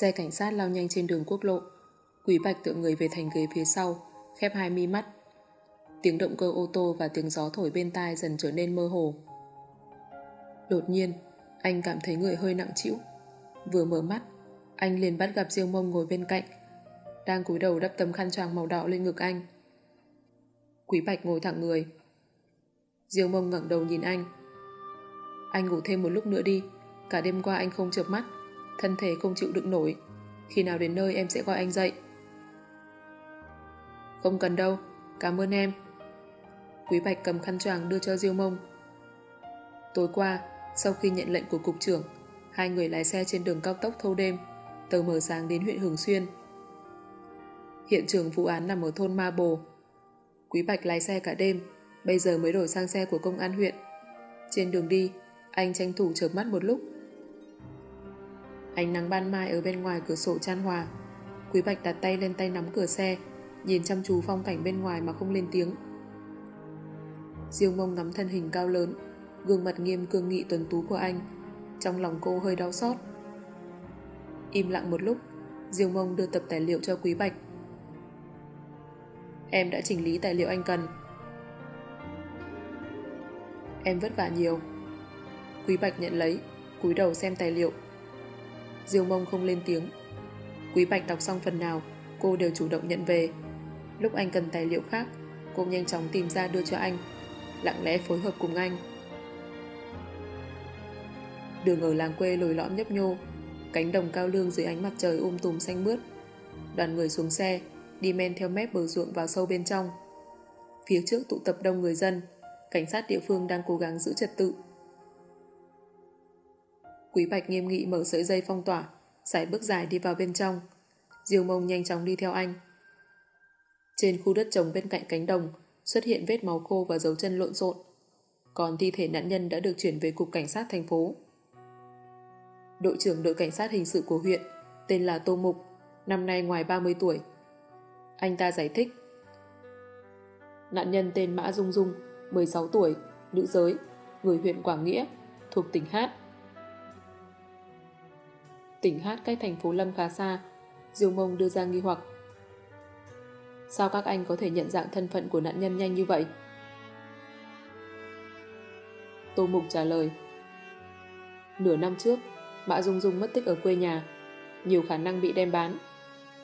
Xe cảnh sát lao nhanh trên đường quốc lộ. Quý Bạch tựa người về thành ghế phía sau, khép hai mi mắt. Tiếng động cơ ô tô và tiếng gió thổi bên tai dần trở nên mơ hồ. Đột nhiên, Anh cảm thấy người hơi nặng chịu Vừa mở mắt, Anh liền bắt gặp Diêu Mông ngồi bên cạnh, Đang cúi đầu đắp tấm khăn choàng màu đỏ lên ngực anh. Quý Bạch ngồi thẳng người. Diêu Mông ngẩng đầu nhìn anh. Anh ngủ thêm một lúc nữa đi, Cả đêm qua anh không chợp mắt. Thân thể không chịu đựng nổi. Khi nào đến nơi em sẽ gọi anh dậy. Không cần đâu, Cảm ơn em. Quý Bạch cầm khăn choàng đưa cho Diêu Mông. Tối qua, Sau khi nhận lệnh của cục trưởng, Hai người lái xe trên đường cao tốc thâu đêm Từ mở sáng đến huyện Hường Xuyên. Hiện trường vụ án nằm ở thôn Ma Bồ. Quý Bạch lái xe cả đêm, Bây giờ mới đổi sang xe của công an huyện. Trên đường đi, Anh tranh thủ chợp mắt một lúc Ánh nắng ban mai ở bên ngoài cửa sổ chan hòa. Quý Bạch đặt tay lên tay nắm cửa xe, Nhìn chăm chú phong cảnh bên ngoài mà không lên tiếng. Diêu mông ngắm thân hình cao lớn, Gương mặt nghiêm cương nghị tuần tú của anh, Trong lòng cô hơi đau xót. Im lặng một lúc, Diêu mông đưa tập tài liệu cho Quý Bạch. Em đã chỉnh lý tài liệu anh cần. Em vất vả nhiều. Quý Bạch nhận lấy, cúi đầu xem tài liệu. Diêu mông không lên tiếng. Quý Bạch đọc xong phần nào, Cô đều chủ động nhận về. Lúc anh cần tài liệu khác, Cô nhanh chóng tìm ra đưa cho anh, Lặng lẽ phối hợp cùng anh. Đường ở làng quê lồi lõm nhấp nhô, Cánh đồng cao lương dưới ánh mặt trời um tùm xanh mướt. Đoàn người xuống xe, Đi men theo mép bờ ruộng vào sâu bên trong. Phía trước tụ tập đông người dân, Cảnh sát địa phương đang cố gắng giữ trật tự. Quý Bạch nghiêm nghị mở sợi dây phong tỏa, sải bước dài đi vào bên trong. Diêu mông nhanh chóng đi theo anh. Trên khu đất trồng bên cạnh cánh đồng xuất hiện vết máu khô và dấu chân lộn xộn. Còn thi thể nạn nhân đã được chuyển về cục cảnh sát thành phố. Đội trưởng đội cảnh sát hình sự của huyện tên là Tô Mục, năm nay ngoài 30 tuổi. Anh ta giải thích. Nạn nhân tên Mã Dung Dung, 16 tuổi, nữ giới, người huyện Quảng Nghĩa, thuộc tỉnh Hát tỉnh hát cách thành phố Lâm khá xa, Diêu Mông đưa ra nghi hoặc. Sao các anh có thể nhận dạng thân phận của nạn nhân nhanh như vậy? Tô Mục trả lời. Nửa năm trước, Mã Dung Dung mất tích ở quê nhà, nhiều khả năng bị đem bán.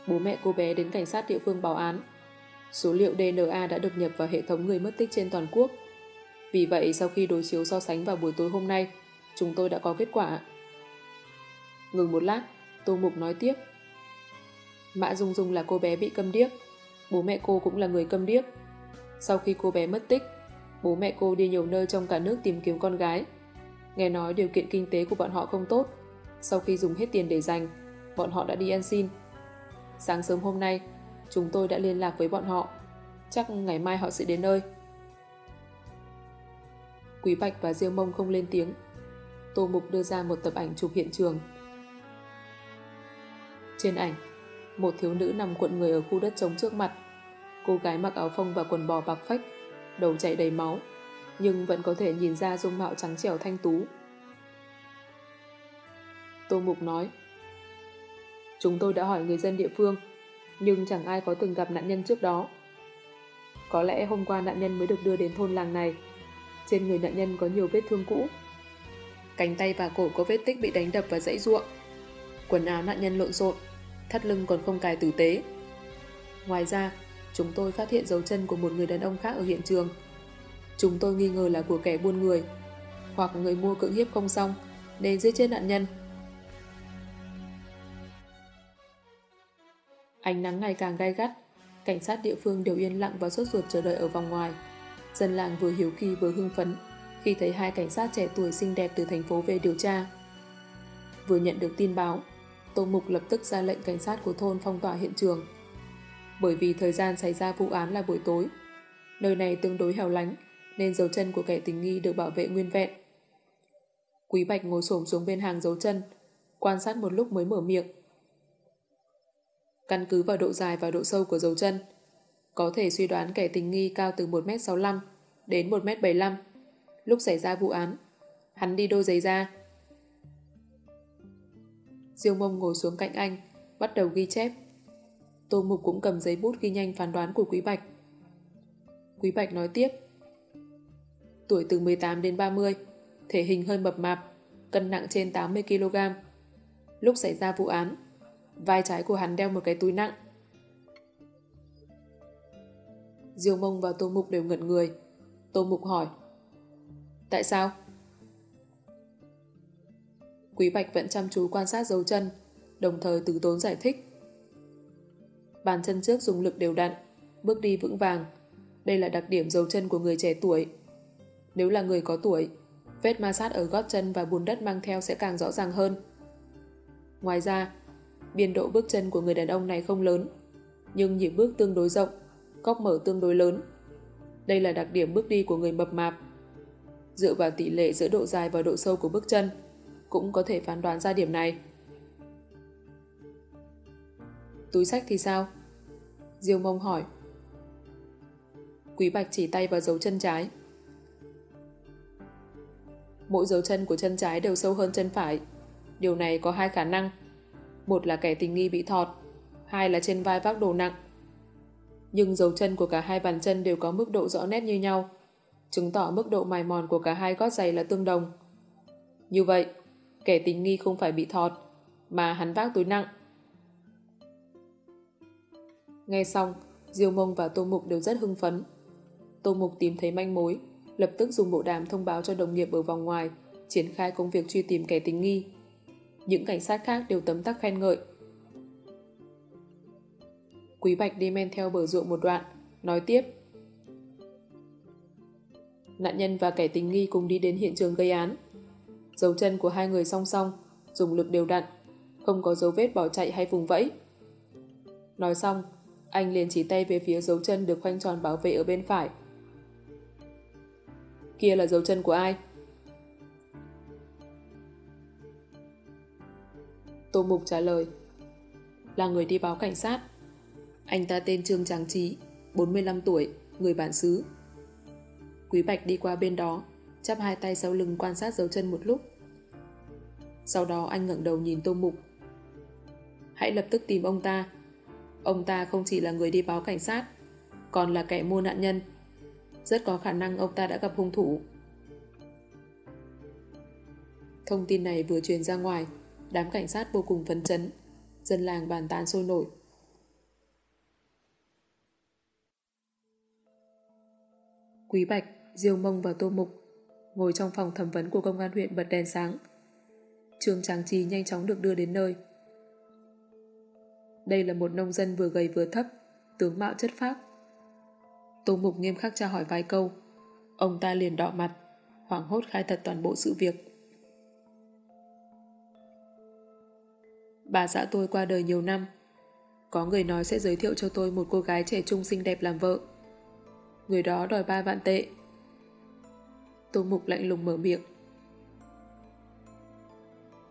Bố mẹ cô bé đến cảnh sát địa phương báo án. Số liệu DNA đã được nhập vào hệ thống người mất tích trên toàn quốc. Vì vậy, sau khi đối chiếu so sánh vào buổi tối hôm nay, chúng tôi đã có kết quả. Ngừng một lát, Tô Mục nói tiếp. Mã Dung Dung là cô bé bị câm điếc. Bố mẹ cô cũng là người câm điếc. Sau khi cô bé mất tích, bố mẹ cô đi nhiều nơi trong cả nước tìm kiếm con gái. Nghe nói điều kiện kinh tế của bọn họ không tốt. Sau khi dùng hết tiền để dành, bọn họ đã đi ăn xin. Sáng sớm hôm nay, chúng tôi đã liên lạc với bọn họ. Chắc ngày mai họ sẽ đến nơi. Quý Bạch và Diêu Mông không lên tiếng. Tô Mục đưa ra một tập ảnh chụp hiện trường trên ảnh, một thiếu nữ nằm cuộn người ở khu đất trống trước mặt. Cô gái mặc áo phông và quần bò bạc phách, đầu chảy đầy máu, nhưng vẫn có thể nhìn ra dung mạo trắng trẻo thanh tú. Tô Mục nói, Chúng tôi đã hỏi người dân địa phương, nhưng chẳng ai có từng gặp nạn nhân trước đó. Có lẽ hôm qua nạn nhân mới được đưa đến thôn làng này. Trên người nạn nhân có nhiều vết thương cũ. Cánh tay và cổ có vết tích bị đánh đập và dãy ruộng. Quần áo nạn nhân lộn xộn, thắt lưng còn không cài tử tế. Ngoài ra, chúng tôi phát hiện dấu chân của một người đàn ông khác ở hiện trường. Chúng tôi nghi ngờ là của kẻ buôn người, hoặc người mua cưỡng hiếp không xong, nên giết chết nạn nhân. Ánh nắng ngày càng gai gắt, cảnh sát địa phương đều yên lặng và sốt ruột chờ đợi ở vòng ngoài. Dân làng vừa hiếu kỳ vừa hưng phấn khi thấy hai cảnh sát trẻ tuổi xinh đẹp từ thành phố về điều tra. Vừa nhận được tin báo, Tô Mục lập tức ra lệnh cảnh sát của thôn phong tỏa hiện trường. Bởi vì thời gian xảy ra vụ án là buổi tối, nơi này tương đối hẻo lánh, nên dấu chân của kẻ tình nghi được bảo vệ nguyên vẹn. Quý Bạch ngồi xổm xuống bên hàng dấu chân, quan sát một lúc mới mở miệng. Căn cứ vào độ dài và độ sâu của dấu chân, có thể suy đoán kẻ tình nghi cao từ 1m65 đến 1m75. Lúc xảy ra vụ án, hắn đi đôi giày ra. Diêu mông ngồi xuống cạnh anh, bắt đầu ghi chép. Tô Mục cũng cầm giấy bút ghi nhanh phán đoán của Quý Bạch. Quý Bạch nói tiếp. Tuổi từ 18 đến 30, thể hình hơi mập mạp, cân nặng trên 80kg. Lúc xảy ra vụ án, vai trái của hắn đeo một cái túi nặng. Diêu mông và Tô Mục đều ngẩn người. Tô Mục hỏi. Tại sao? Quý Bạch vẫn chăm chú quan sát dấu chân, đồng thời từ tốn giải thích. Bàn chân trước dùng lực đều đặn, bước đi vững vàng. Đây là đặc điểm dấu chân của người trẻ tuổi. Nếu là người có tuổi, vết ma sát ở gót chân và bùn đất mang theo sẽ càng rõ ràng hơn. Ngoài ra, biên độ bước chân của người đàn ông này không lớn, nhưng nhịp bước tương đối rộng, góc mở tương đối lớn. Đây là đặc điểm bước đi của người mập mạp. Dựa vào tỷ lệ giữa độ dài và độ sâu của bước chân, cũng có thể phán đoán ra điểm này. Túi sách thì sao? Diêu mông hỏi. Quý Bạch chỉ tay vào dấu chân trái. Mỗi dấu chân của chân trái đều sâu hơn chân phải. Điều này có hai khả năng. Một là kẻ tình nghi bị thọt, hai là trên vai vác đồ nặng. Nhưng dấu chân của cả hai bàn chân đều có mức độ rõ nét như nhau, chứng tỏ mức độ mài mòn của cả hai gót giày là tương đồng. Như vậy, kẻ tình nghi không phải bị thọt, mà hắn vác túi nặng. Nghe xong, Diêu Mông và Tô Mục đều rất hưng phấn. Tô Mục tìm thấy manh mối, lập tức dùng bộ đàm thông báo cho đồng nghiệp ở vòng ngoài, triển khai công việc truy tìm kẻ tình nghi. Những cảnh sát khác đều tấm tắc khen ngợi. Quý Bạch đi men theo bờ ruộng một đoạn, nói tiếp. Nạn nhân và kẻ tình nghi cùng đi đến hiện trường gây án. Dấu chân của hai người song song, dùng lực đều đặn, không có dấu vết bỏ chạy hay vùng vẫy. Nói xong, anh liền chỉ tay về phía dấu chân được khoanh tròn bảo vệ ở bên phải. Kia là dấu chân của ai? Tô Mục trả lời Là người đi báo cảnh sát Anh ta tên Trương Tráng Trí 45 tuổi, người bản xứ Quý Bạch đi qua bên đó chắp hai tay sau lưng quan sát dấu chân một lúc. Sau đó anh ngẩng đầu nhìn Tô Mục. Hãy lập tức tìm ông ta. Ông ta không chỉ là người đi báo cảnh sát còn là kẻ mua nạn nhân. Rất có khả năng ông ta đã gặp hung thủ. Thông tin này vừa truyền ra ngoài đám cảnh sát vô cùng phấn chấn, dân làng bàn tán sôi nổi. Quý Bạch, Diêu Mông và Tô Mục ngồi trong phòng thẩm vấn của công an huyện bật đèn sáng. Trương Tráng Trì nhanh chóng được đưa đến nơi. Đây là một nông dân vừa gầy vừa thấp, tướng mạo chất phác. Tô Mục nghiêm khắc tra hỏi vài câu. Ông ta liền đọ mặt, hoảng hốt khai thật toàn bộ sự việc. Bà xã tôi qua đời nhiều năm. Có người nói sẽ giới thiệu cho tôi một cô gái trẻ trung xinh đẹp làm vợ. Người đó đòi ba vạn tệ. Tô Mục lạnh lùng mở miệng.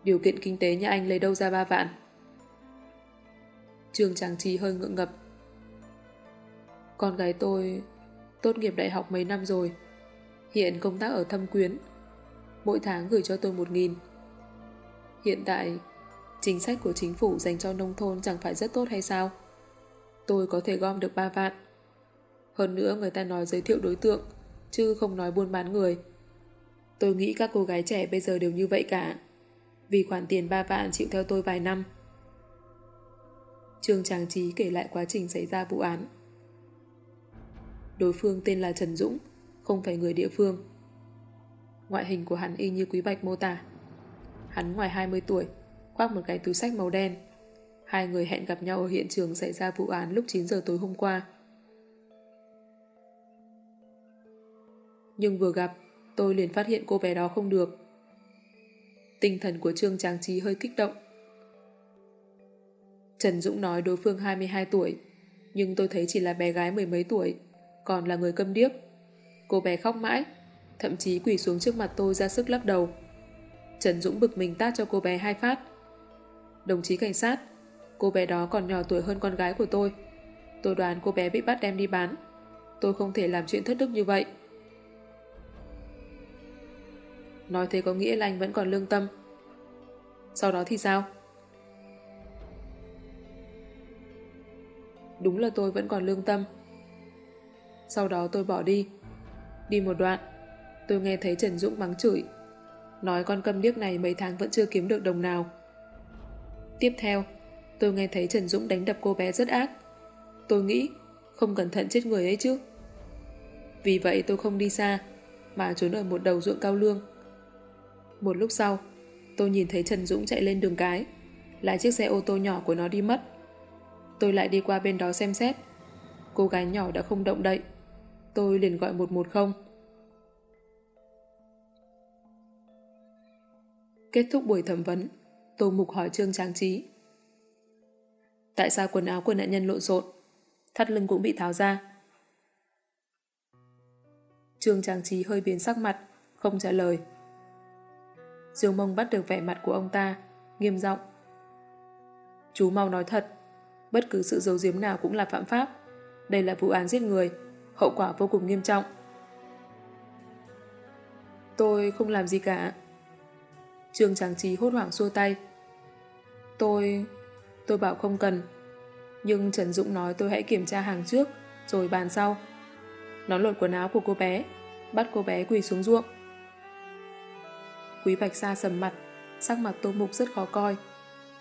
Điều kiện kinh tế nhà anh lấy đâu ra ba vạn? Trường Tràng Trì hơi ngượng ngập. Con gái tôi tốt nghiệp đại học mấy năm rồi. Hiện công tác ở thâm quyến. Mỗi tháng gửi cho tôi một nghìn. Hiện tại Chính sách của chính phủ dành cho nông thôn chẳng phải rất tốt hay sao? Tôi có thể gom được 3 vạn. Hơn nữa người ta nói giới thiệu đối tượng, chứ không nói buôn bán người. Tôi nghĩ các cô gái trẻ bây giờ đều như vậy cả. Vì khoản tiền 3 vạn chịu theo tôi vài năm. Trương Tràng Trí kể lại quá trình xảy ra vụ án. Đối phương tên là Trần Dũng, không phải người địa phương. Ngoại hình của hắn y như Quý Bạch mô tả. Hắn ngoài 20 tuổi, khoác một cái túi sách màu đen. Hai người hẹn gặp nhau ở hiện trường xảy ra vụ án lúc 9 giờ tối hôm qua. Nhưng vừa gặp, tôi liền phát hiện cô bé đó không được. Tinh thần của Trương Tráng Trí hơi kích động. Trần Dũng nói đối phương 22 tuổi, nhưng tôi thấy chỉ là bé gái mười mấy tuổi, còn là người câm điếc. Cô bé khóc mãi, thậm chí quỳ xuống trước mặt tôi ra sức lắc đầu. Trần Dũng bực mình tát cho cô bé hai phát. Đồng chí cảnh sát, cô bé đó còn nhỏ tuổi hơn con gái của tôi. Tôi đoán cô bé bị bắt đem đi bán. Tôi không thể làm chuyện thất đức như vậy. Nói thế có nghĩa là anh vẫn còn lương tâm. Sau đó thì sao? Đúng là tôi vẫn còn lương tâm. Sau đó tôi bỏ đi. Đi một đoạn, tôi nghe thấy Trần Dũng mắng chửi. Nói con câm điếc này mấy tháng vẫn chưa kiếm được đồng nào. Tiếp theo, tôi nghe thấy Trần Dũng đánh đập cô bé rất ác. Tôi nghĩ, không cẩn thận chết người ấy chứ. Vì vậy tôi không đi xa, mà trốn ở một đầu ruộng cao lương. Một lúc sau, tôi nhìn thấy Trần Dũng chạy lên đường cái, lại chiếc xe ô tô nhỏ của nó đi mất. Tôi lại đi qua bên đó xem xét. Cô gái nhỏ đã không động đậy. Tôi liền gọi 110. Kết thúc buổi thẩm vấn, Tô Mục hỏi Trương Trang Trí. Tại sao quần áo của nạn nhân lộn xộn, thắt lưng cũng bị tháo ra? Trương Trang Trí hơi biến sắc mặt, không trả lời. Dương Mông bắt được vẻ mặt của ông ta, nghiêm giọng. Chú mau nói thật, bất cứ sự giấu giếm nào cũng là phạm pháp. Đây là vụ án giết người, hậu quả vô cùng nghiêm trọng. Tôi không làm gì cả. Trương Tráng Trí hốt hoảng xua tay. Tôi... tôi bảo không cần. Nhưng Trần Dũng nói tôi hãy kiểm tra hàng trước, rồi bàn sau. Nó lột quần áo của cô bé, bắt cô bé quỳ xuống ruộng. Quý Bạch Sa sầm mặt, sắc mặt tô mục rất khó coi.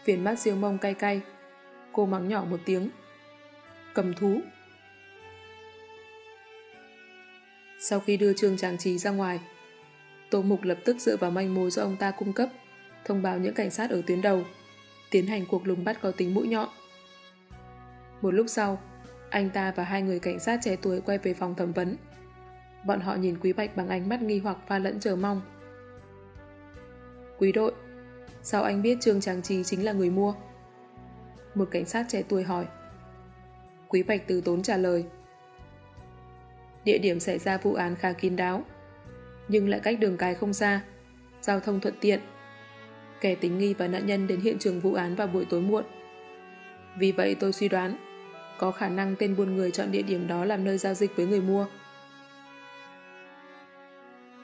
Viền mắt diêu mông cay cay. Cô mắng nhỏ một tiếng. Cầm thú. Sau khi đưa trường Tràng Trí ra ngoài, Tô Mục lập tức dựa vào manh mối do ông ta cung cấp, thông báo những cảnh sát ở tuyến đầu, tiến hành cuộc lùng bắt có tính mũi nhọn. Một lúc sau, anh ta và hai người cảnh sát trẻ tuổi quay về phòng thẩm vấn. Bọn họ nhìn Quý Bạch bằng ánh mắt nghi hoặc pha lẫn chờ mong. Quý đội, sao anh biết Trương Tráng Trí chính là người mua? Một cảnh sát trẻ tuổi hỏi. Quý Bạch từ tốn trả lời. Địa điểm xảy ra vụ án khá kín đáo, nhưng lại cách đường cái không xa, giao thông thuận tiện. Kẻ tính nghi và nạn nhân đến hiện trường vụ án vào buổi tối muộn. Vì vậy tôi suy đoán, có khả năng tên buôn người chọn địa điểm đó làm nơi giao dịch với người mua.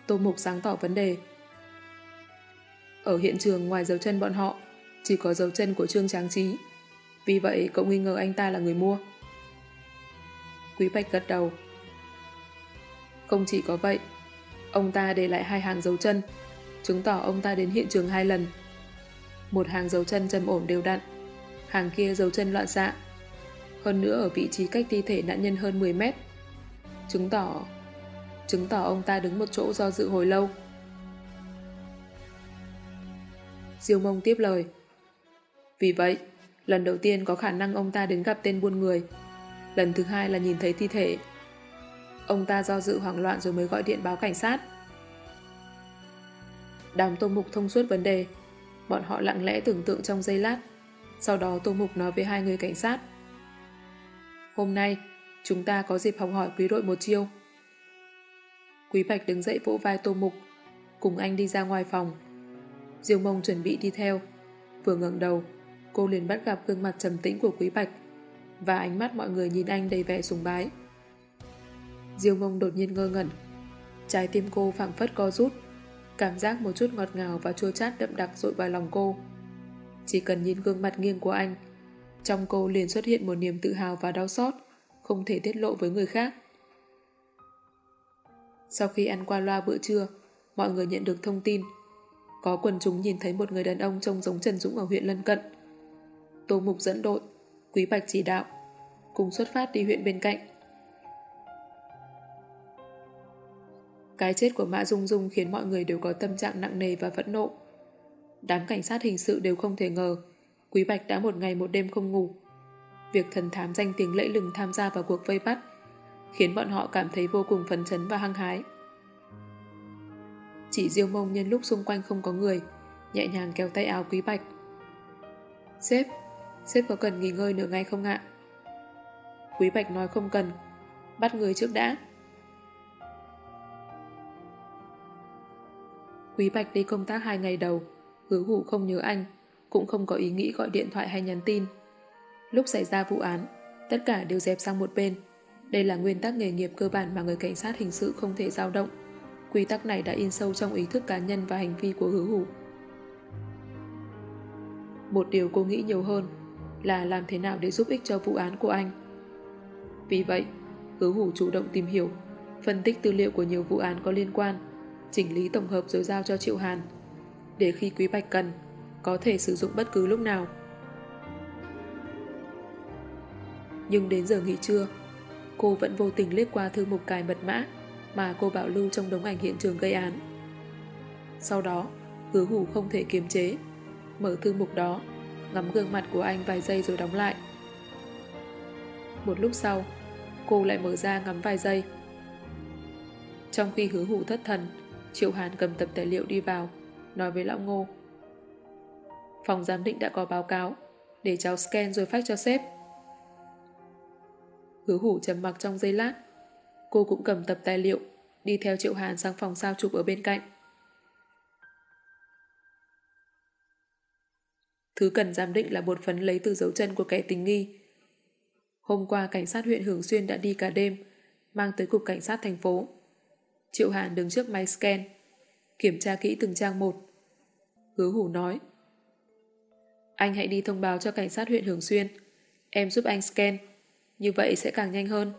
Tô Mục sáng tỏ vấn đề. Ở hiện trường ngoài dấu chân bọn họ, chỉ có dấu chân của Trương Tráng Trí. Vì vậy cậu nghi ngờ anh ta là người mua. Quý Bạch gật đầu. Không chỉ có vậy, ông ta để lại hai hàng dấu chân, chứng tỏ ông ta đến hiện trường hai lần. Một hàng dấu chân trầm ổn đều đặn, hàng kia dấu chân loạn xạ. Hơn nữa ở vị trí cách thi thể nạn nhân hơn 10 mét. Chứng tỏ chứng tỏ ông ta đứng một chỗ do dự hồi lâu. Diêu mông tiếp lời. Vì vậy, lần đầu tiên có khả năng ông ta đến gặp tên buôn người. Lần thứ hai là nhìn thấy thi thể. Ông ta do dự hoảng loạn rồi mới gọi điện báo cảnh sát. Đàm Tô Mục thông suốt vấn đề. Bọn họ lặng lẽ tưởng tượng trong giây lát. Sau đó Tô Mục nói với hai người cảnh sát. Hôm nay, chúng ta có dịp học hỏi quý đội một chiêu. Quý Bạch đứng dậy vỗ vai Tô Mục, cùng anh đi ra ngoài phòng. Diêu mông chuẩn bị đi theo. Vừa ngẩng đầu, cô liền bắt gặp gương mặt trầm tĩnh của Quý Bạch và ánh mắt mọi người nhìn anh đầy vẻ sùng bái. Diêu mông đột nhiên ngơ ngẩn. Trái tim cô phẳng phất co rút, cảm giác một chút ngọt ngào và chua chát đậm đặc dội vào lòng cô. Chỉ cần nhìn gương mặt nghiêng của anh, trong cô liền xuất hiện một niềm tự hào và đau xót, không thể tiết lộ với người khác. Sau khi ăn qua loa bữa trưa, mọi người nhận được thông tin. Có quần chúng nhìn thấy một người đàn ông trông giống Trần Dũng ở huyện lân cận. Tô Mục dẫn đội, Quý Bạch chỉ đạo, cùng xuất phát đi huyện bên cạnh. Cái chết của Mã Dung Dung khiến mọi người đều có tâm trạng nặng nề và phẫn nộ. Đám cảnh sát hình sự đều không thể ngờ Quý Bạch đã một ngày một đêm không ngủ. Việc thần thám danh tiếng lẫy lừng tham gia vào cuộc vây bắt khiến bọn họ cảm thấy vô cùng phấn chấn và hăng hái. Chỉ diêu mông nhân lúc xung quanh không có người, nhẹ nhàng kéo tay áo Quý Bạch. Sếp, Sếp có cần nghỉ ngơi nửa ngày không ạ? Quý Bạch nói không cần, bắt người trước đã. Quý Bạch đi công tác hai ngày đầu, hứa hủ không nhớ anh, cũng không có ý nghĩ gọi điện thoại hay nhắn tin. Lúc xảy ra vụ án, tất cả đều dẹp sang một bên. Đây là nguyên tắc nghề nghiệp cơ bản mà người cảnh sát hình sự không thể dao động. Quy tắc này đã in sâu trong ý thức cá nhân và hành vi của hứa hủ. Một điều cô nghĩ nhiều hơn là làm thế nào để giúp ích cho vụ án của anh. Vì vậy, hứa hủ chủ động tìm hiểu, phân tích tư liệu của nhiều vụ án có liên quan, chỉnh lý tổng hợp rồi giao cho Triệu Hàn, để khi Quý Bạch cần, có thể sử dụng bất cứ lúc nào. Nhưng đến giờ nghỉ trưa, cô vẫn vô tình liếc qua thư mục cài mật mã mà cô bảo lưu trong đống ảnh hiện trường gây án. Sau đó, hứa hủ không thể kiềm chế, mở thư mục đó, ngắm gương mặt của anh vài giây rồi đóng lại. Một lúc sau, cô lại mở ra ngắm vài giây. Trong khi hứa hủ thất thần, Triệu Hàn cầm tập tài liệu đi vào, nói với Lão Ngô. Phòng giám định đã có báo cáo, để cháu scan rồi phát cho sếp. Hứa hủ trầm mặc trong giây lát, cô cũng cầm tập tài liệu, đi theo Triệu Hàn sang phòng sao chụp ở bên cạnh. Thứ cần giám định là bột phấn lấy từ dấu chân của kẻ tình nghi. Hôm qua cảnh sát huyện Hưởng Xuyên đã đi cả đêm, mang tới cục cảnh sát thành phố. Triệu Hàn đứng trước máy scan, kiểm tra kỹ từng trang một. Hứa hủ nói, anh hãy đi thông báo cho cảnh sát huyện Hưởng Xuyên, em giúp anh scan, như vậy sẽ càng nhanh hơn.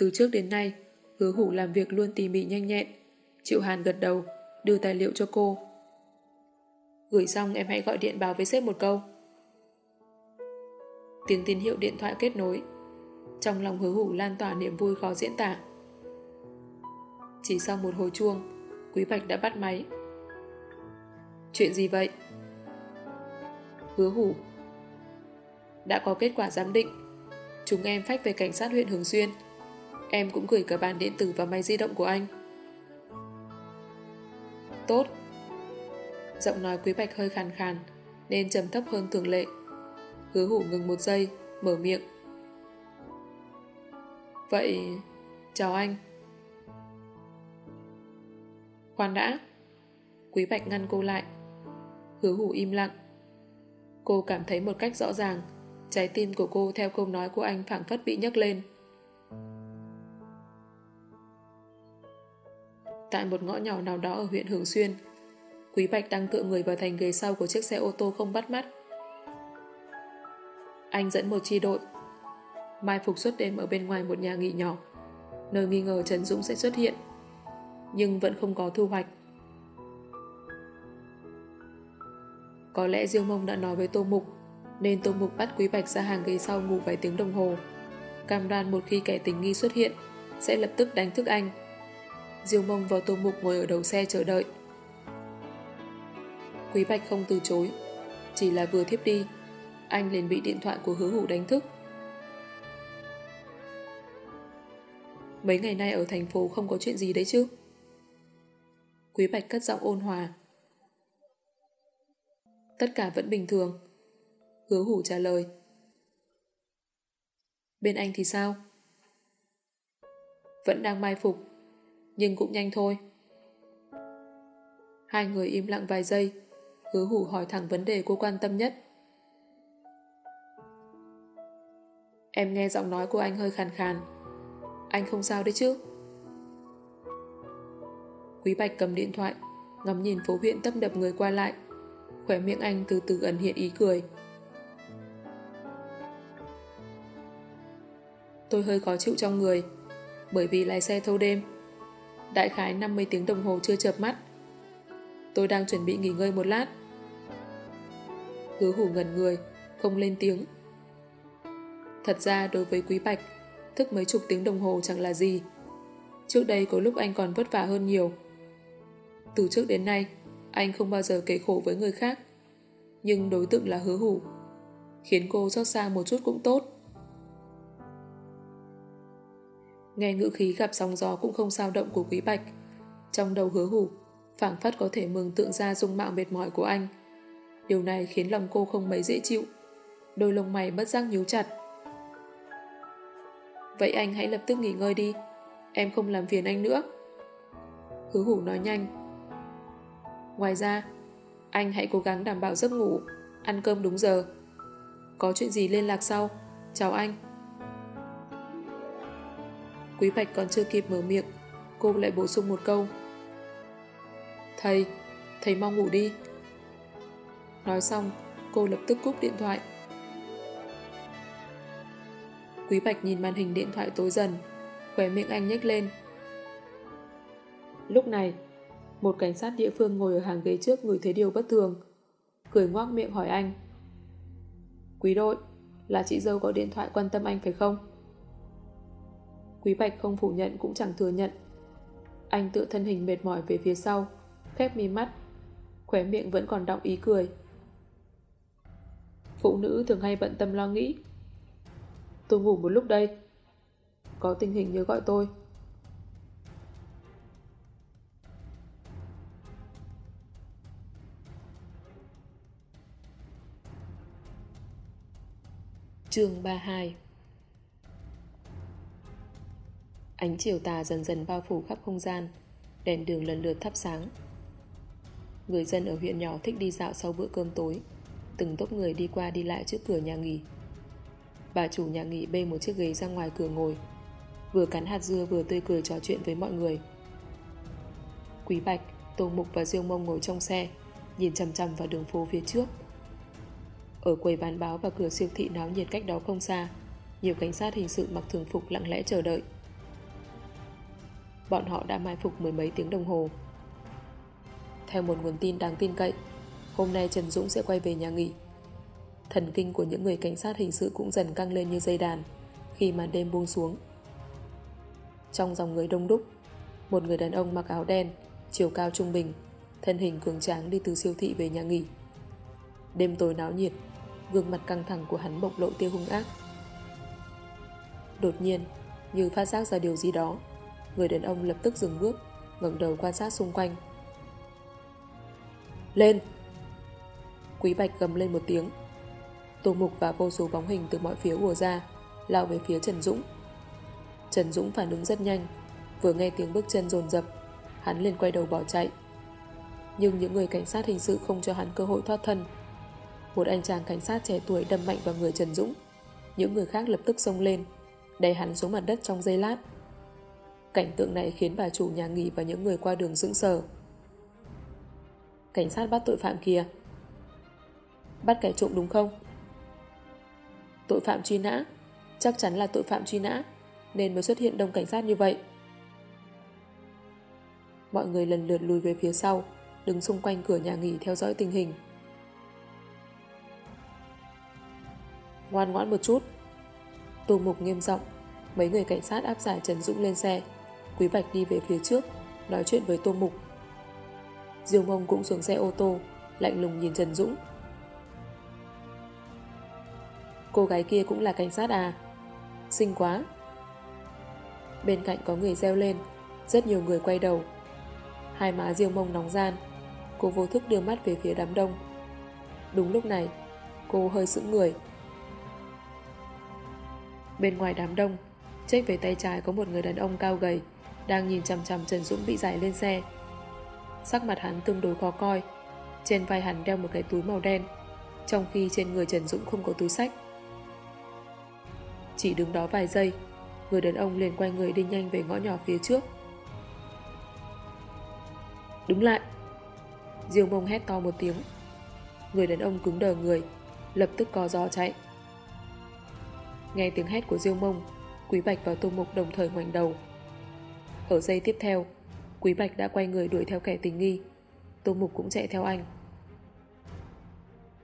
Từ trước đến nay, hứa hủ làm việc luôn tỉ mỉ nhanh nhẹn. Triệu Hàn gật đầu, đưa tài liệu cho cô. Gửi xong em hãy gọi điện báo với sếp một câu. Tiếng tín hiệu điện thoại kết nối. Trong lòng hứa hủ lan tỏa niềm vui khó diễn tả. Chỉ sau một hồi chuông, Quý Bạch đã bắt máy. Chuyện gì vậy? Hứa hủ. Đã có kết quả giám định. Chúng em phách về cảnh sát huyện Hướng Xuyên. Em cũng gửi cả bàn điện tử và máy di động của anh. Tốt. Giọng nói Quý Bạch hơi khàn khàn, nên trầm thấp hơn thường lệ. Hứa hủ ngừng một giây, mở miệng. Vậy, chào anh. Khoan đã. Quý Bạch ngăn cô lại. Hứa hủ im lặng. Cô cảm thấy một cách rõ ràng, trái tim của cô theo câu nói của anh phảng phất bị nhấc lên. Tại một ngõ nhỏ nào đó ở huyện Hưởng Xuyên, Quý Bạch đang tựa người vào thành ghế sau của chiếc xe ô tô không bắt mắt. Anh dẫn một chi đội. Mai phục suốt đêm ở bên ngoài một nhà nghỉ nhỏ, nơi nghi ngờ Trần Dũng sẽ xuất hiện, nhưng vẫn không có thu hoạch. Có lẽ Diêu Mông đã nói với Tô Mục, nên Tô Mục bắt Quý Bạch ra hàng ghế sau ngủ vài tiếng đồng hồ. Cam đoan một khi kẻ tình nghi xuất hiện, sẽ lập tức đánh thức anh. Diêu Mông và Tô Mục ngồi ở đầu xe chờ đợi. Quý Bạch không từ chối, chỉ là vừa thiếp đi, anh liền bị điện thoại của hứa hủ đánh thức. Mấy ngày nay ở thành phố không có chuyện gì đấy chứ? Quý Bạch cất giọng ôn hòa. Tất cả vẫn bình thường. Hứa hủ trả lời. Bên anh thì sao? Vẫn đang mai phục, nhưng cũng nhanh thôi. Hai người im lặng vài giây, hứa hủ hỏi thẳng vấn đề cô quan tâm nhất. Em nghe giọng nói của anh hơi khàn khàn. Anh không sao đấy chứ? Quý Bạch cầm điện thoại, ngắm nhìn phố huyện tấp đập người qua lại. Khỏe miệng anh từ từ ẩn hiện ý cười. Tôi hơi khó chịu trong người, bởi vì lái xe thâu đêm. Đại khái 50 tiếng đồng hồ chưa chợp mắt. Tôi đang chuẩn bị nghỉ ngơi một lát. Hứa hủ ngẩn người, không lên tiếng. Thật ra đối với Quý Bạch, thức mấy chục tiếng đồng hồ chẳng là gì. Trước đây có lúc anh còn vất vả hơn nhiều. Từ trước đến nay, anh không bao giờ kể khổ với người khác. Nhưng đối tượng là hứa hủ. Khiến cô xót xa một chút cũng tốt. Nghe ngữ khí gặp sóng gió cũng không sao động của Quý Bạch. Trong đầu hứa hủ, phảng phất có thể mừng tượng ra dung mạo mệt mỏi của anh. Điều này khiến lòng cô không mấy dễ chịu. Đôi lông mày bất giác nhíu chặt. Vậy anh hãy lập tức nghỉ ngơi đi. Em không làm phiền anh nữa. Hứa hủ nói nhanh. Ngoài ra, anh hãy cố gắng đảm bảo giấc ngủ, ăn cơm đúng giờ. Có chuyện gì liên lạc sau? Chào anh. Quý Bạch còn chưa kịp mở miệng, cô lại bổ sung một câu. Thầy, thầy mau ngủ đi. Nói xong, cô lập tức cúp điện thoại. Quý Bạch nhìn màn hình điện thoại tối dần, khỏe miệng anh nhếch lên. Lúc này, một cảnh sát địa phương ngồi ở hàng ghế trước người thấy điều bất thường, cười ngoác miệng hỏi anh. Quý đội, là chị dâu có điện thoại quan tâm anh phải không? Quý Bạch không phủ nhận cũng chẳng thừa nhận. Anh tự thân hình mệt mỏi về phía sau, khép mi mắt, khóe miệng vẫn còn đọng ý cười. Phụ nữ thường hay bận tâm lo nghĩ. Tôi ngủ một lúc đây. Có tình hình nhớ gọi tôi. Trường 32 Ánh chiều tà dần dần bao phủ khắp không gian, đèn đường lần lượt thắp sáng. Người dân ở huyện nhỏ thích đi dạo sau bữa cơm tối, từng tốp người đi qua đi lại trước cửa nhà nghỉ. Bà chủ nhà nghỉ bê một chiếc ghế ra ngoài cửa ngồi, vừa cắn hạt dưa vừa tươi cười trò chuyện với mọi người. Quý Bạch, Tô Mục và Diêu Mông ngồi trong xe, nhìn chằm chằm vào đường phố phía trước. Ở quầy bán báo và cửa siêu thị náo nhiệt cách đó không xa, nhiều cảnh sát hình sự mặc thường phục lặng lẽ chờ đợi. Bọn họ đã mai phục mười mấy tiếng đồng hồ. Theo một nguồn tin đáng tin cậy, hôm nay Trần Dũng sẽ quay về nhà nghỉ. Thần kinh của những người cảnh sát hình sự cũng dần căng lên như dây đàn khi màn đêm buông xuống. Trong dòng người đông đúc, một người đàn ông mặc áo đen, chiều cao trung bình, thân hình cường tráng đi từ siêu thị về nhà nghỉ. Đêm tối náo nhiệt, gương mặt căng thẳng của hắn bộc lộ tiêu hung ác. Đột nhiên, như phát giác ra điều gì đó, người đàn ông lập tức dừng bước, ngẩng đầu quan sát xung quanh. Lên! Quý Bạch gầm lên một tiếng. Tô Mục và vô số bóng hình từ mọi phía ùa ra, lao về phía Trần Dũng. Trần Dũng phản ứng rất nhanh, vừa nghe tiếng bước chân dồn dập, hắn liền quay đầu bỏ chạy. Nhưng những người cảnh sát hình sự không cho hắn cơ hội thoát thân. Một anh chàng cảnh sát trẻ tuổi đâm mạnh vào người Trần Dũng. Những người khác lập tức xông lên, đẩy hắn xuống mặt đất trong giây lát. Cảnh tượng này khiến bà chủ nhà nghỉ và những người qua đường sững sờ. Cảnh sát bắt tội phạm kìa. Bắt kẻ trộm đúng không? Tội phạm truy nã. Chắc chắn là tội phạm truy nã, nên mới xuất hiện đông cảnh sát như vậy. Mọi người lần lượt lùi về phía sau, đứng xung quanh cửa nhà nghỉ theo dõi tình hình. Ngoan ngoãn một chút. Tô Mục nghiêm giọng mấy người cảnh sát áp giải Trần Dũng lên xe. Quý Bạch đi về phía trước, nói chuyện với Tô Mục. Diêu Mông cũng xuống xe ô tô, lạnh lùng nhìn Trần Dũng. Cô gái kia cũng là cảnh sát à? Xinh quá. Bên cạnh có người reo lên, rất nhiều người quay đầu. Hai má Diêu Mông nóng gian, cô vô thức đưa mắt về phía đám đông. Đúng lúc này, cô hơi sững người. Bên ngoài đám đông, trách về tay trái có một người đàn ông cao gầy, đang nhìn chằm chằm Trần Dũng bị giải lên xe. Sắc mặt hắn tương đối khó coi, trên vai hắn đeo một cái túi màu đen, trong khi trên người Trần Dũng không có túi sách. Chỉ đứng đó vài giây, người đàn ông liền quay người đi nhanh về ngõ nhỏ phía trước. Đứng lại! Diêu mông hét to một tiếng. Người đàn ông cứng đờ người, lập tức co gió chạy. Nghe tiếng hét của Diêu mông, Quý Bạch và Tô Mục đồng thời ngoảnh đầu. Ở giây tiếp theo, Quý Bạch đã quay người đuổi theo kẻ tình nghi. Tô Mục cũng chạy theo anh.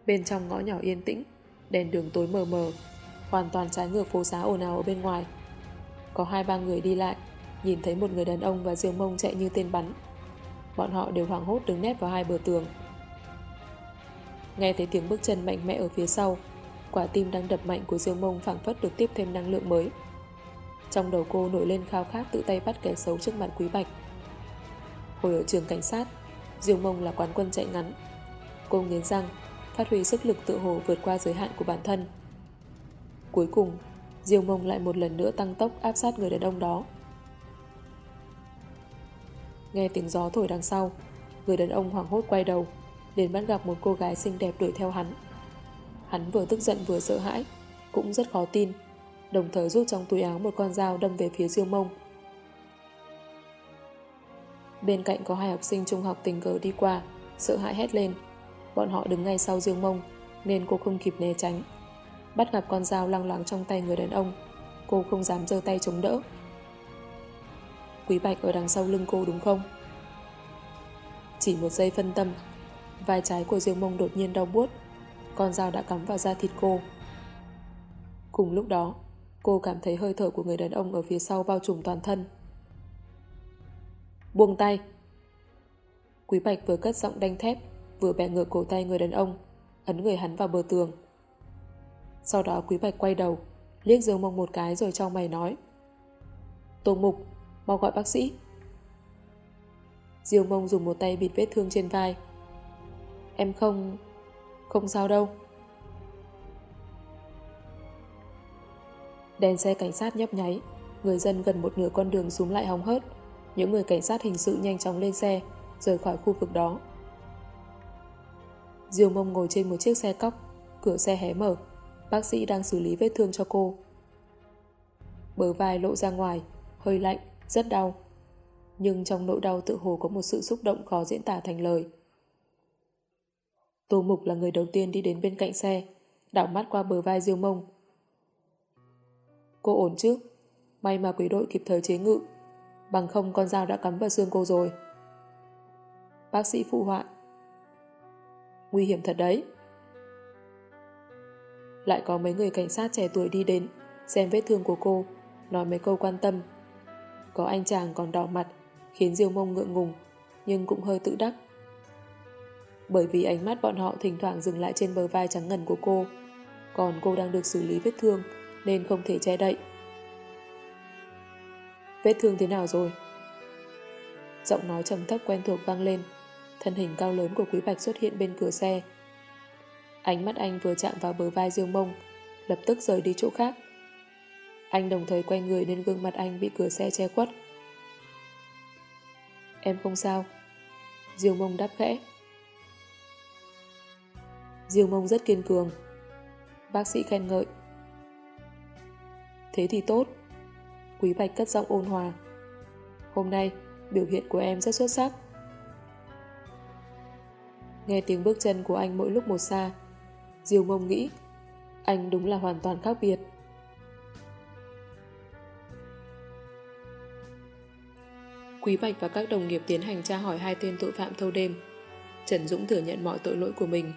Bên trong ngõ nhỏ yên tĩnh, đèn đường tối mờ mờ, hoàn toàn trái ngược phố xá ồn ào ở bên ngoài. Có hai ba người đi lại, nhìn thấy một người đàn ông và diêu mông chạy như tên bắn. Bọn họ đều hoảng hốt đứng nép vào hai bờ tường. Nghe thấy tiếng bước chân mạnh mẽ ở phía sau, quả tim đang đập mạnh của diêu mông phảng phất được tiếp thêm năng lượng mới. Trong đầu cô nổi lên khao khát tự tay bắt kẻ xấu trước mặt Quý Bạch. Hồi ở trường cảnh sát, Diêu Mông là quán quân chạy ngắn. Cô nghiến răng, phát huy sức lực tự hồ vượt qua giới hạn của bản thân. Cuối cùng, Diêu mông lại một lần nữa tăng tốc áp sát người đàn ông đó. Nghe tiếng gió thổi đằng sau, người đàn ông hoảng hốt quay đầu, đến bắt gặp một cô gái xinh đẹp đuổi theo hắn. Hắn vừa tức giận vừa sợ hãi, cũng rất khó tin, đồng thời rút trong túi áo một con dao đâm về phía Diêu mông. Bên cạnh có hai học sinh trung học tình cờ đi qua, sợ hãi hét lên. Bọn họ đứng ngay sau Dương Mông, nên cô không kịp né tránh. Bắt gặp con dao lăng lắng trong tay người đàn ông, cô không dám giơ tay chống đỡ. Quý Bạch ở đằng sau lưng cô đúng không? Chỉ một giây phân tâm, vai trái của Dương Mông đột nhiên đau buốt, con dao đã cắm vào da thịt cô. Cùng lúc đó, cô cảm thấy hơi thở của người đàn ông ở phía sau bao trùm toàn thân. Buông tay! Quý Bạch vừa cất giọng đanh thép, vừa bẻ ngược cổ tay người đàn ông, ấn người hắn vào bờ tường. Sau đó Quý Bạch quay đầu, liếc Dương Mông một cái rồi trong mày nói. Tô Mục, mau gọi bác sĩ. Diêu Mông dùng một tay bịt vết thương trên vai. Em không... không sao đâu. Đèn xe cảnh sát nhấp nháy, người dân gần một nửa con đường xuống lại hóng hớt. Những người cảnh sát hình sự nhanh chóng lên xe, rời khỏi khu vực đó. Diêu mông ngồi trên một chiếc xe cóc, cửa xe hé mở, bác sĩ đang xử lý vết thương cho cô. Bờ vai lộ ra ngoài, hơi lạnh, rất đau. Nhưng trong nỗi đau tự hồ có một sự xúc động khó diễn tả thành lời. Tô Mục là người đầu tiên đi đến bên cạnh xe, đảo mắt qua bờ vai Diêu mông. Cô ổn chứ? May mà quý đội kịp thời chế ngự, bằng không con dao đã cắm vào xương cô rồi. Bác sĩ phụ họa. Nguy hiểm thật đấy. Lại có mấy người cảnh sát trẻ tuổi đi đến, xem vết thương của cô, nói mấy câu quan tâm. Có anh chàng còn đỏ mặt, khiến Diêu mông ngượng ngùng, nhưng cũng hơi tự đắc. Bởi vì ánh mắt bọn họ thỉnh thoảng dừng lại trên bờ vai trắng ngần của cô, còn cô đang được xử lý vết thương, nên không thể che đậy. Vết thương thế nào rồi? Giọng nói trầm thấp quen thuộc vang lên, thân hình cao lớn của Quý Bạch xuất hiện bên cửa xe. Ánh mắt anh vừa chạm vào bờ vai Diêu Mông, lập tức rời đi chỗ khác. Anh đồng thời quay người nên gương mặt anh bị cửa xe che khuất. Em không sao. Diêu Mông đáp khẽ. Diêu Mông rất kiên cường. Bác sĩ khen ngợi. Thế thì tốt. Quý Bạch cất giọng ôn hòa. Hôm nay, biểu hiện của em rất xuất sắc. Nghe tiếng bước chân của anh mỗi lúc một xa, Diêu mông nghĩ, anh đúng là hoàn toàn khác biệt. Quý Bạch và các đồng nghiệp tiến hành tra hỏi hai tên tội phạm thâu đêm. Trần Dũng thừa nhận mọi tội lỗi của mình.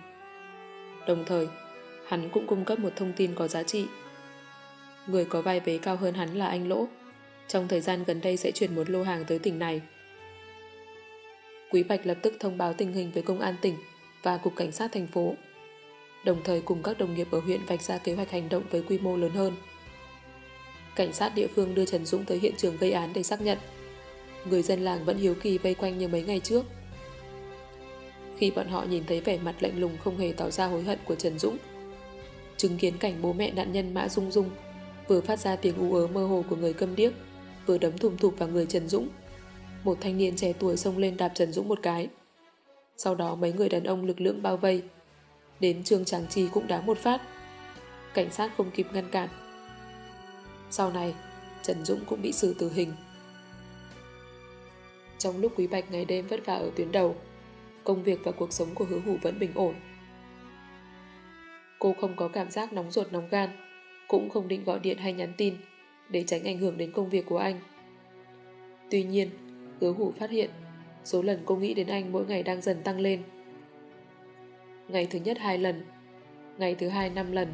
Đồng thời, hắn cũng cung cấp một thông tin có giá trị. Người có vai vế cao hơn hắn là anh Lỗ. Trong thời gian gần đây sẽ chuyển một lô hàng tới tỉnh này. Quý Bạch lập tức thông báo tình hình với công an tỉnh và cục cảnh sát thành phố. Đồng thời cùng các đồng nghiệp ở huyện vạch ra kế hoạch hành động với quy mô lớn hơn. Cảnh sát địa phương đưa Trần Dũng tới hiện trường gây án để xác nhận. Người dân làng vẫn hiếu kỳ vây quanh như mấy ngày trước. Khi bọn họ nhìn thấy vẻ mặt lạnh lùng không hề tỏ ra hối hận của Trần Dũng, chứng kiến cảnh bố mẹ nạn nhân Mã Dung Dung vừa phát ra tiếng ú ớ mơ hồ của người câm điếc, vừa đấm thùm thụp vào người Trần Dũng. Một thanh niên trẻ tuổi xông lên đạp Trần Dũng một cái. Sau đó mấy người đàn ông lực lượng bao vây. Đến trường Tràng Trì cũng đá một phát. Cảnh sát không kịp ngăn cản. Sau này, Trần Dũng cũng bị xử tử hình. Trong lúc Quý Bạch ngày đêm vất vả ở tuyến đầu, công việc và cuộc sống của hứa hủ vẫn bình ổn. Cô không có cảm giác nóng ruột nóng gan, cũng không định gọi điện hay nhắn tin để tránh ảnh hưởng đến công việc của anh. Tuy nhiên, hứa hủ phát hiện số lần cô nghĩ đến anh mỗi ngày đang dần tăng lên. Ngày thứ nhất 2 lần, ngày thứ hai 5 lần,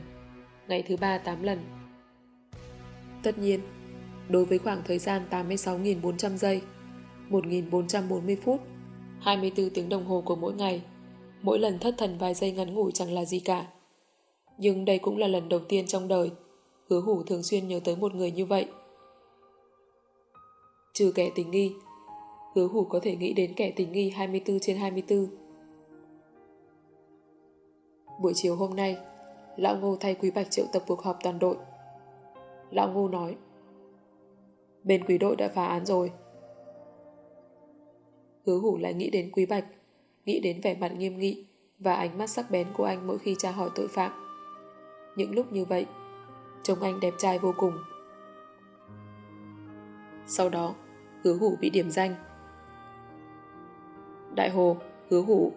ngày thứ ba 8 lần. Tất nhiên, đối với khoảng thời gian 86.400 giây, 1.440 phút, 24 tiếng đồng hồ của mỗi ngày, mỗi lần thất thần vài giây ngắn ngủi chẳng là gì cả. Nhưng đây cũng là lần đầu tiên trong đời hứa hủ thường xuyên nhớ tới một người như vậy. Trừ kẻ tình nghi, hứa hủ có thể nghĩ đến kẻ tình nghi 24 trên 24. Buổi chiều hôm nay, Lão Ngô thay Quý Bạch triệu tập cuộc họp toàn đội. Lão Ngô nói, bên quý đội đã phá án rồi. Hứa hủ lại nghĩ đến Quý Bạch, nghĩ đến vẻ mặt nghiêm nghị và ánh mắt sắc bén của anh mỗi khi tra hỏi tội phạm. Những lúc như vậy, trông anh đẹp trai vô cùng. Sau đó, hứa hủ bị điểm danh. Đại Hồ, hứa hủ.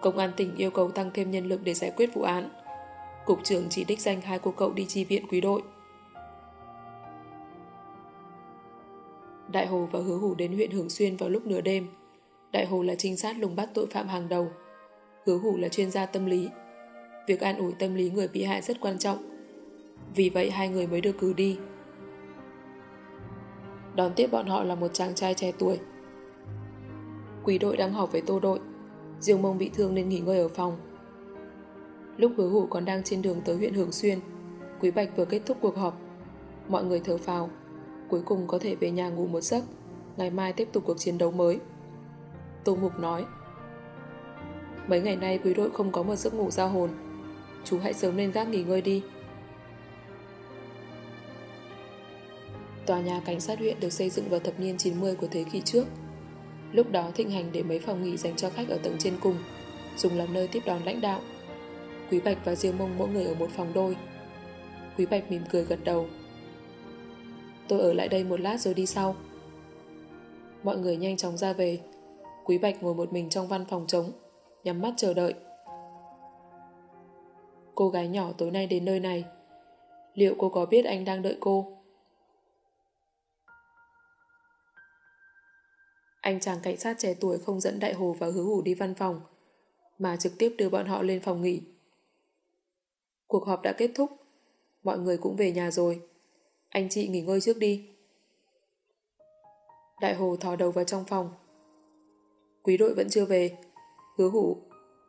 Công an tỉnh yêu cầu tăng thêm nhân lực để giải quyết vụ án. Cục trưởng chỉ đích danh hai cô cậu đi chi viện quý đội. Đại Hồ và Hứa Hủ đến huyện Hưởng Xuyên vào lúc nửa đêm. Đại Hồ là trinh sát lùng bắt tội phạm hàng đầu. Hứa Hủ là chuyên gia tâm lý. Việc an ủi tâm lý người bị hại rất quan trọng. Vì vậy hai người mới được cử đi. Đón tiếp bọn họ là một chàng trai trẻ tuổi. Quý đội đang họp với tô đội. Diêu mông bị thương nên nghỉ ngơi ở phòng. Lúc hứa hủ còn đang trên đường tới huyện Hưởng Xuyên, Quý Bạch vừa kết thúc cuộc họp. Mọi người thở phào, cuối cùng có thể về nhà ngủ một giấc, ngày mai tiếp tục cuộc chiến đấu mới. Tô Mục nói, Mấy ngày nay quý đội không có một giấc ngủ ra hồn, chú hãy sớm lên gác nghỉ ngơi đi. Tòa nhà cảnh sát huyện được xây dựng vào thập niên 90 của thế kỷ trước. Lúc đó thịnh hành để mấy phòng nghỉ dành cho khách ở tầng trên cùng, dùng làm nơi tiếp đón lãnh đạo. Quý Bạch và Diêu Mông mỗi người ở một phòng đôi. Quý Bạch mỉm cười gật đầu. Tôi ở lại đây một lát rồi đi sau. Mọi người nhanh chóng ra về. Quý Bạch ngồi một mình trong văn phòng trống, nhắm mắt chờ đợi. Cô gái nhỏ tối nay đến nơi này. Liệu cô có biết anh đang đợi cô? Anh chàng cảnh sát trẻ tuổi không dẫn Đại Hồ và Hứa Hủ đi văn phòng, mà trực tiếp đưa bọn họ lên phòng nghỉ. Cuộc họp đã kết thúc, mọi người cũng về nhà rồi. Anh chị nghỉ ngơi trước đi. Đại Hồ thò đầu vào trong phòng. Quý đội vẫn chưa về. Hứa Hủ,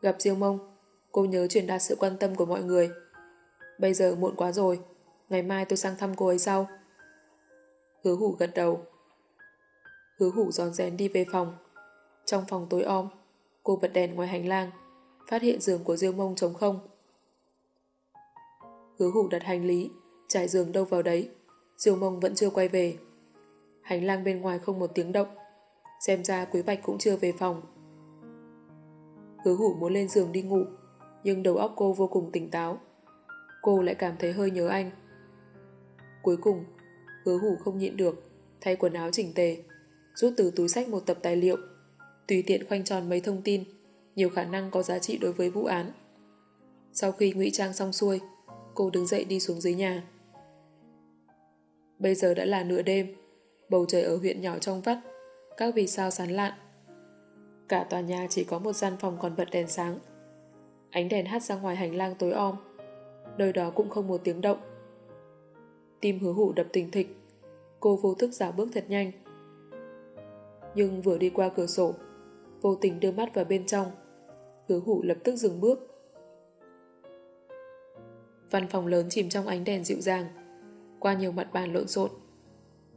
gặp Diêu Mông, cô nhớ truyền đạt sự quan tâm của mọi người. Bây giờ muộn quá rồi, ngày mai tôi sang thăm cô ấy sau. Hứa Hủ gật đầu. Hứa hủ giòn rén đi về phòng. Trong phòng tối om, cô bật đèn ngoài hành lang, phát hiện giường của Diêu Mông trống không. Hứa hủ đặt hành lý, trải giường đâu vào đấy. Diêu Mông vẫn chưa quay về. Hành lang bên ngoài không một tiếng động. Xem ra Quý Bạch cũng chưa về phòng. Hứa hủ muốn lên giường đi ngủ, nhưng đầu óc cô vô cùng tỉnh táo. Cô lại cảm thấy hơi nhớ anh. Cuối cùng, hứa hủ không nhịn được, thay quần áo chỉnh tề, rút từ túi sách một tập tài liệu, tùy tiện khoanh tròn mấy thông tin, nhiều khả năng có giá trị đối với vụ án. Sau khi ngụy trang xong xuôi, cô đứng dậy đi xuống dưới nhà. Bây giờ đã là nửa đêm, bầu trời ở huyện nhỏ trong vắt, các vì sao sán lạn. Cả tòa nhà chỉ có một gian phòng còn bật đèn sáng. Ánh đèn hắt ra ngoài hành lang tối om, nơi đó cũng không một tiếng động. Tim hứa hủ đập tình thịch, cô vô thức giả bước thật nhanh nhưng vừa đi qua cửa sổ, vô tình đưa mắt vào bên trong. Hứa hủ lập tức dừng bước. Văn phòng lớn chìm trong ánh đèn dịu dàng, qua nhiều mặt bàn lộn xộn.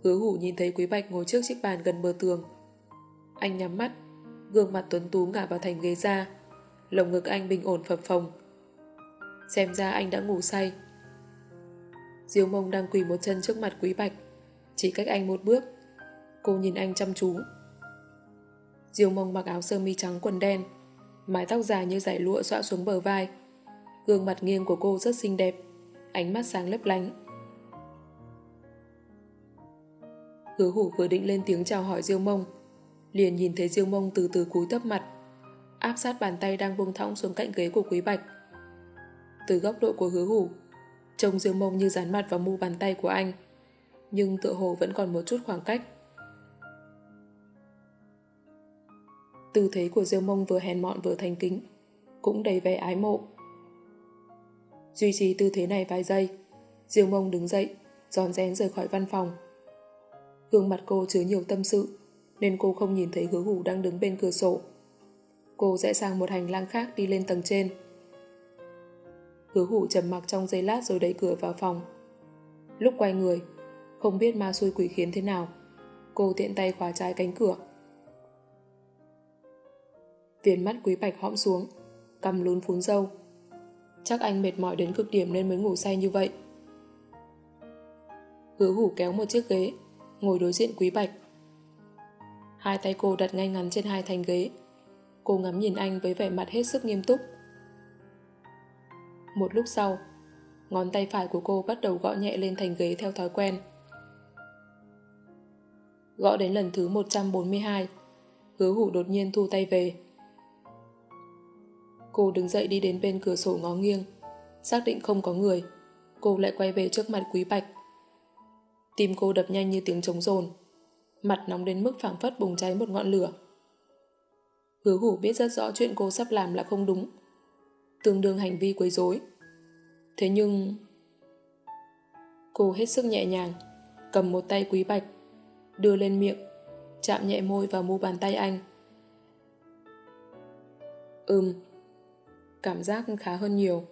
Hứa hủ nhìn thấy Quý Bạch ngồi trước chiếc bàn gần bờ tường. Anh nhắm mắt, gương mặt tuấn tú ngả vào thành ghế ra, lồng ngực anh bình ổn phập phồng. Xem ra anh đã ngủ say. Diêu mông đang quỳ một chân trước mặt Quý Bạch, chỉ cách anh một bước. Cô nhìn anh chăm chú. Diêu mông mặc áo sơ mi trắng quần đen, mái tóc dài như dải lụa xõa xuống bờ vai. Gương mặt nghiêng của cô rất xinh đẹp, ánh mắt sáng lấp lánh. Hứa hủ vừa định lên tiếng chào hỏi Diêu mông, liền nhìn thấy Diêu mông từ từ cúi thấp mặt, áp sát bàn tay đang buông thõng xuống cạnh ghế của Quý Bạch. Từ góc độ của hứa hủ, trông Diêu mông như dán mặt vào mu bàn tay của anh, nhưng tựa hồ vẫn còn một chút khoảng cách. Tư thế của Diêu Mông vừa hèn mọn vừa thành kính, cũng đầy vẻ ái mộ. Duy trì tư thế này vài giây, Diêu Mông đứng dậy, giòn rén rời khỏi văn phòng. Gương mặt cô chứa nhiều tâm sự, nên cô không nhìn thấy hứa hủ đang đứng bên cửa sổ. Cô rẽ sang một hành lang khác đi lên tầng trên. Hứa hủ trầm mặc trong giây lát rồi đẩy cửa vào phòng. Lúc quay người, không biết ma xui quỷ khiến thế nào, cô tiện tay khóa trái cánh cửa viền mắt quý bạch hõm xuống, cầm lún phún dâu. Chắc anh mệt mỏi đến cực điểm nên mới ngủ say như vậy. Hứa hủ kéo một chiếc ghế, ngồi đối diện Quý Bạch. Hai tay cô đặt ngay ngắn trên hai thành ghế. Cô ngắm nhìn anh với vẻ mặt hết sức nghiêm túc. Một lúc sau, ngón tay phải của cô bắt đầu gõ nhẹ lên thành ghế theo thói quen. Gõ đến lần thứ 142, hứa hủ đột nhiên thu tay về. Cô đứng dậy đi đến bên cửa sổ ngó nghiêng, xác định không có người. Cô lại quay về trước mặt Quý Bạch. Tim cô đập nhanh như tiếng trống rồn, mặt nóng đến mức phảng phất bùng cháy một ngọn lửa. Hứa hủ biết rất rõ chuyện cô sắp làm là không đúng, tương đương hành vi quấy rối. Thế nhưng... Cô hết sức nhẹ nhàng, cầm một tay Quý Bạch, đưa lên miệng, chạm nhẹ môi vào mu bàn tay anh. Ừm, cảm giác khá hơn nhiều.